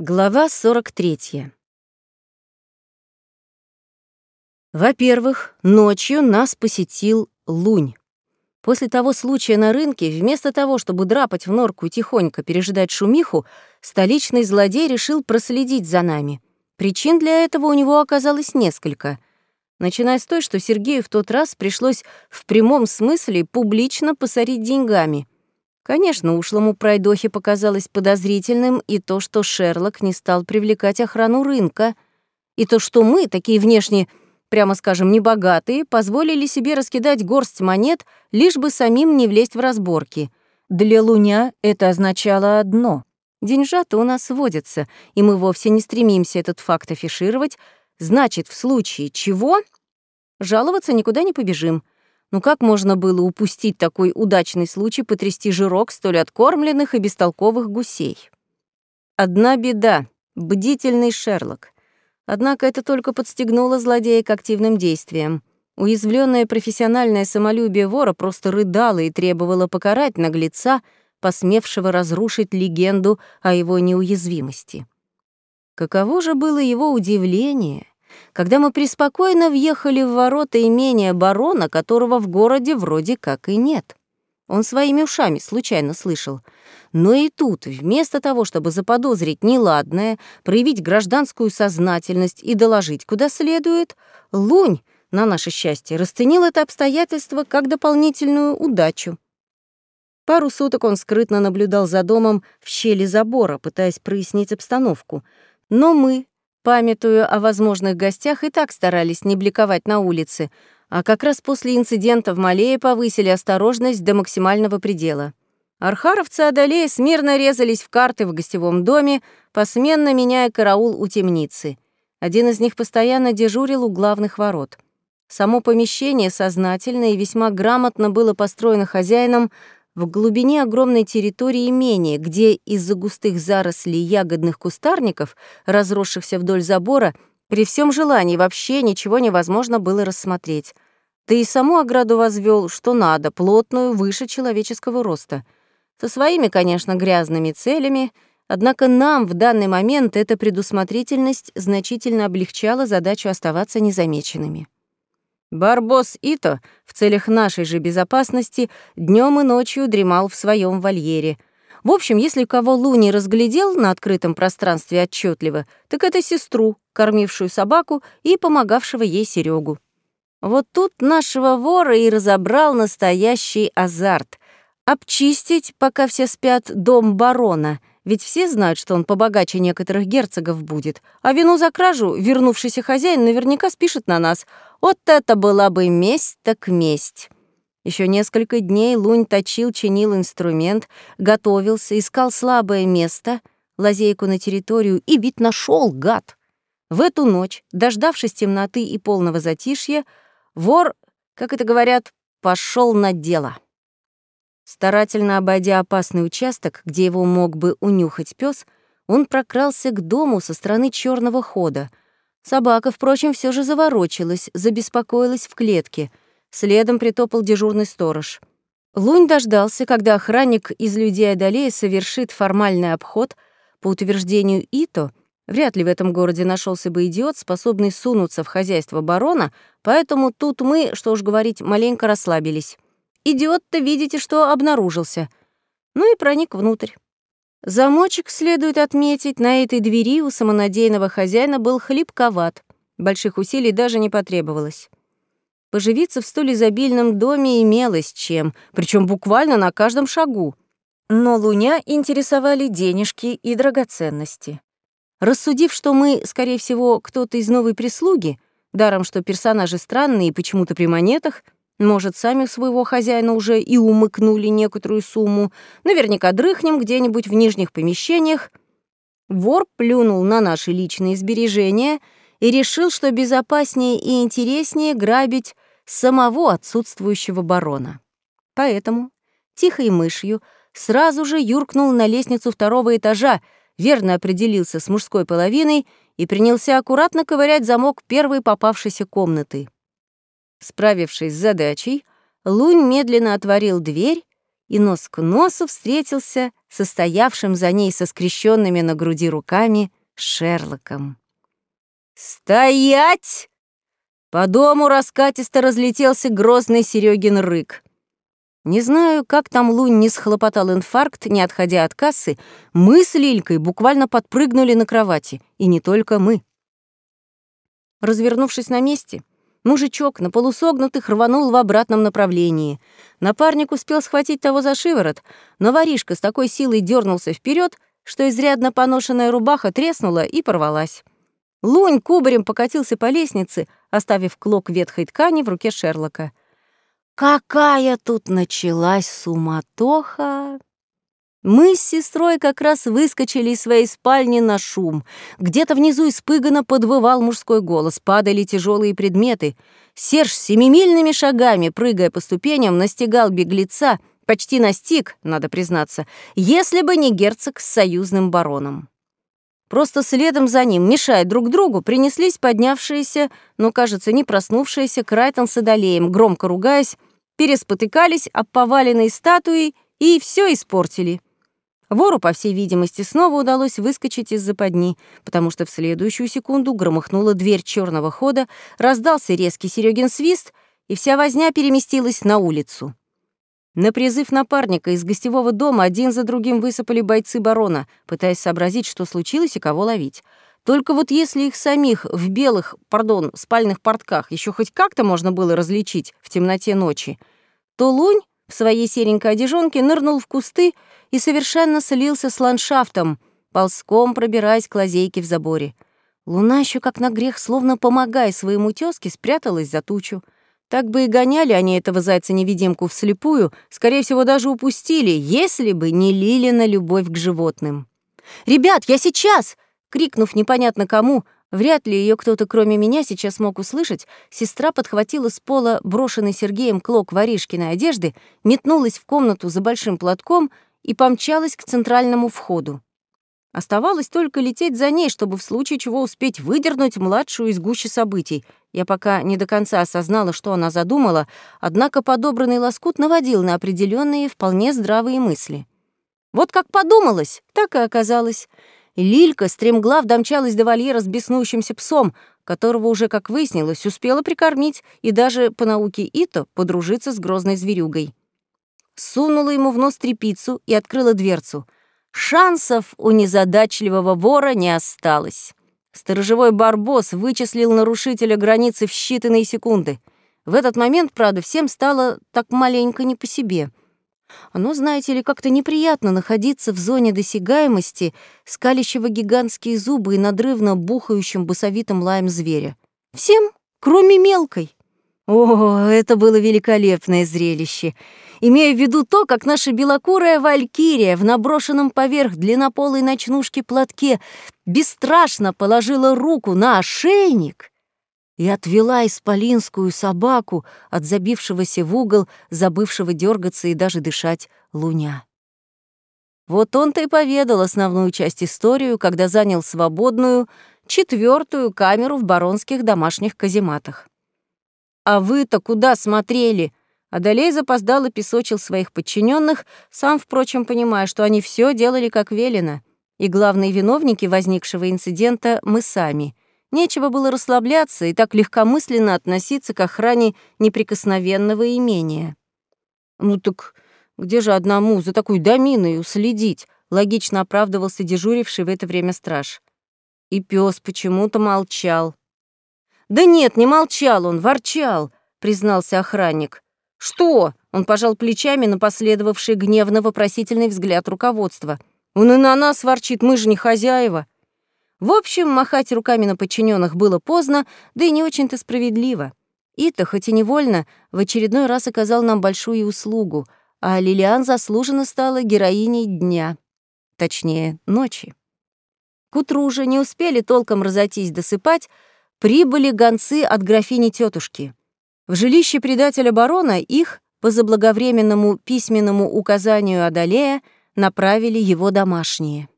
Глава 43. Во-первых, ночью нас посетил лунь. После того случая на рынке, вместо того, чтобы драпать в норку и тихонько пережидать шумиху, столичный злодей решил проследить за нами. Причин для этого у него оказалось несколько. Начиная с той, что Сергею в тот раз пришлось в прямом смысле публично посорить деньгами — Конечно, ушлому пройдохе показалось подозрительным и то, что Шерлок не стал привлекать охрану рынка, и то, что мы, такие внешне, прямо скажем, небогатые, позволили себе раскидать горсть монет, лишь бы самим не влезть в разборки. Для Луня это означало одно — деньжата у нас водятся, и мы вовсе не стремимся этот факт афишировать, значит, в случае чего жаловаться никуда не побежим — ну как можно было упустить такой удачный случай потрясти жирок столь откормленных и бестолковых гусей? Одна беда — бдительный Шерлок. Однако это только подстегнуло злодея к активным действиям. Уязвленное профессиональное самолюбие вора просто рыдало и требовало покарать наглеца, посмевшего разрушить легенду о его неуязвимости. Каково же было его удивление, когда мы преспокойно въехали в ворота имения барона, которого в городе вроде как и нет. Он своими ушами случайно слышал. Но и тут, вместо того, чтобы заподозрить неладное, проявить гражданскую сознательность и доложить куда следует, Лунь, на наше счастье, расценил это обстоятельство как дополнительную удачу. Пару суток он скрытно наблюдал за домом в щели забора, пытаясь прояснить обстановку. Но мы, Памятуя о возможных гостях, и так старались не бликовать на улице, а как раз после инцидента в Малее повысили осторожность до максимального предела. Архаровцы, одолея, смирно резались в карты в гостевом доме, посменно меняя караул у темницы. Один из них постоянно дежурил у главных ворот. Само помещение сознательно и весьма грамотно было построено хозяином в глубине огромной территории имения, где из-за густых зарослей ягодных кустарников, разросшихся вдоль забора, при всем желании вообще ничего невозможно было рассмотреть. Да и саму ограду возвел, что надо, плотную, выше человеческого роста. Со своими, конечно, грязными целями, однако нам в данный момент эта предусмотрительность значительно облегчала задачу оставаться незамеченными. Барбос Ито в целях нашей же безопасности днем и ночью дремал в своем вольере. В общем, если кого Луни разглядел на открытом пространстве отчетливо, так это сестру, кормившую собаку и помогавшего ей Серегу. Вот тут нашего вора и разобрал настоящий азарт — обчистить, пока все спят, дом барона, ведь все знают, что он побогаче некоторых герцогов будет, а вину за кражу вернувшийся хозяин наверняка спишет на нас — вот это была бы месть так месть. Еще несколько дней Лунь точил, чинил инструмент, готовился, искал слабое место, лазейку на территорию, и ведь нашел гад. В эту ночь, дождавшись темноты и полного затишья, вор, как это говорят, пошел на дело. Старательно обойдя опасный участок, где его мог бы унюхать пес, он прокрался к дому со стороны черного хода — Собака, впрочем, все же заворочилась, забеспокоилась в клетке. Следом притопал дежурный сторож. Лунь дождался, когда охранник из людей Адалея совершит формальный обход. По утверждению Ито, вряд ли в этом городе нашелся бы идиот, способный сунуться в хозяйство барона, поэтому тут мы, что уж говорить, маленько расслабились. Идиот-то, видите, что обнаружился. Ну и проник внутрь. Замочек, следует отметить, на этой двери у самонадеянного хозяина был хлипковат. Больших усилий даже не потребовалось. Поживиться в столь изобильном доме имелось чем, причем буквально на каждом шагу. Но Луня интересовали денежки и драгоценности. Рассудив, что мы, скорее всего, кто-то из новой прислуги, даром что персонажи странные и почему-то при монетах — может, сами своего хозяина уже и умыкнули некоторую сумму. Наверняка дрыхнем где-нибудь в нижних помещениях. Вор плюнул на наши личные сбережения и решил, что безопаснее и интереснее грабить самого отсутствующего барона. Поэтому тихой мышью сразу же юркнул на лестницу второго этажа, верно определился с мужской половиной и принялся аккуратно ковырять замок первой попавшейся комнаты. Справившись с задачей, Лунь медленно отворил дверь и нос к носу встретился состоявшим за ней со скрещенными на груди руками Шерлоком. «Стоять!» По дому раскатисто разлетелся грозный Серегин рык. Не знаю, как там Лунь не схлопотал инфаркт, не отходя от кассы, мы с Лилькой буквально подпрыгнули на кровати, и не только мы. Развернувшись на месте, мужичок на полусогнутых рванул в обратном направлении. Напарник успел схватить того за шиворот, но воришка с такой силой дернулся вперед, что изрядно поношенная рубаха треснула и порвалась. Лунь кубарем покатился по лестнице, оставив клок ветхой ткани в руке Шерлока. Какая тут началась суматоха! Мы с сестрой как раз выскочили из своей спальни на шум. Где-то внизу испыганно подвывал мужской голос, падали тяжелые предметы. Серж семимильными шагами, прыгая по ступеням, настигал беглеца, почти настиг, надо признаться, если бы не герцог с союзным бароном. Просто следом за ним, мешая друг другу, принеслись поднявшиеся, но, кажется, не проснувшиеся Крайтон с Адалеем, громко ругаясь, переспотыкались об поваленной статуи и все испортили. Вору, по всей видимости, снова удалось выскочить из западни, потому что в следующую секунду громыхнула дверь черного хода, раздался резкий Серегин свист, и вся возня переместилась на улицу. На призыв напарника из гостевого дома один за другим высыпали бойцы барона, пытаясь сообразить, что случилось и кого ловить. Только вот если их самих в белых, пардон, спальных портках еще хоть как-то можно было различить в темноте ночи, то Лунь в своей серенькой одежонке нырнул в кусты и совершенно слился с ландшафтом, ползком пробираясь к лазейке в заборе. Луна еще как на грех, словно помогая своему тёзке, спряталась за тучу. Так бы и гоняли они этого зайца-невидимку вслепую, скорее всего, даже упустили, если бы не Лилина любовь к животным. «Ребят, я сейчас!» Крикнув непонятно кому, вряд ли ее кто-то кроме меня сейчас мог услышать, сестра подхватила с пола брошенный Сергеем клок воришкиной одежды, метнулась в комнату за большим платком и помчалась к центральному входу. Оставалось только лететь за ней, чтобы в случае чего успеть выдернуть младшую из гущи событий. Я пока не до конца осознала, что она задумала, однако подобранный лоскут наводил на определенные вполне здравые мысли. Вот как подумалось, так и оказалось. Лилька стремглав домчалась до вольера с беснующимся псом, которого уже, как выяснилось, успела прикормить и даже, по науке Ито, подружиться с грозной зверюгой. Сунула ему в нос трепицу и открыла дверцу — Шансов у незадачливого вора не осталось. Сторожевой барбос вычислил нарушителя границы в считанные секунды. В этот момент, правда, всем стало так маленько не по себе. Оно, знаете ли, как-то неприятно находиться в зоне досягаемости, скалящего гигантские зубы и надрывно бухающим басовитым лаем зверя. Всем, кроме мелкой. О, это было великолепное зрелище имея в виду то, как наша белокурая валькирия в наброшенном поверх длиннополой ночнушки платке бесстрашно положила руку на ошейник и отвела исполинскую собаку от забившегося в угол, забывшего дергаться и даже дышать луня. Вот он-то и поведал основную часть историю, когда занял свободную, четвертую камеру в баронских домашних казематах. «А вы-то куда смотрели?» Адалей запоздало песочил своих подчиненных, сам, впрочем, понимая, что они все делали как велено. И главные виновники возникшего инцидента — мы сами. Нечего было расслабляться и так легкомысленно относиться к охране неприкосновенного имения. «Ну так где же одному за такой доминой уследить?» — логично оправдывался дежуривший в это время страж. И пес почему-то молчал. «Да нет, не молчал он, ворчал», — признался охранник. «Что?» — он пожал плечами на последовавший гневно-вопросительный взгляд руководства. «Он и на нас ворчит, мы же не хозяева». В общем, махать руками на подчиненных было поздно, да и не очень-то справедливо. Ита, хоть и невольно, в очередной раз оказал нам большую услугу, а Лилиан заслуженно стала героиней дня. Точнее, ночи. К утру же не успели толком разойтись досыпать, прибыли гонцы от графини тетушки. В жилище предателя барона их, по заблаговременному письменному указанию Адалея, направили его домашние.